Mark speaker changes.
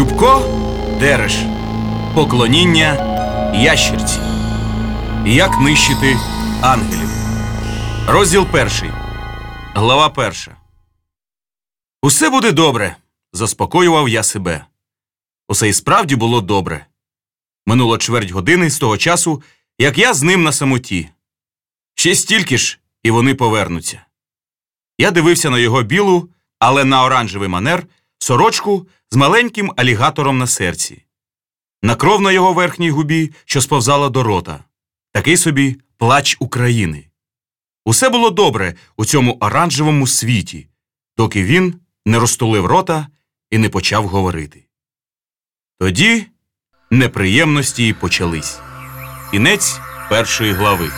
Speaker 1: Юрко Дереш. Поклоніння ящерці. Як нищити ангелів. Розділ перший. Глава перша. Усе буде добре. заспокоював я себе. Усе і справді було добре. Минуло чверть години з того часу, як я з ним на самоті. Ще стільки ж, і вони повернуться. Я дивився на його білу, але на оранжевий манер сорочку з маленьким алігатором на серці, на кров на його верхній губі, що сповзала до рота, такий собі плач України. Усе було добре у цьому оранжевому світі, доки він не розтулив рота і не почав говорити. Тоді неприємності й почались. Кінець першої глави.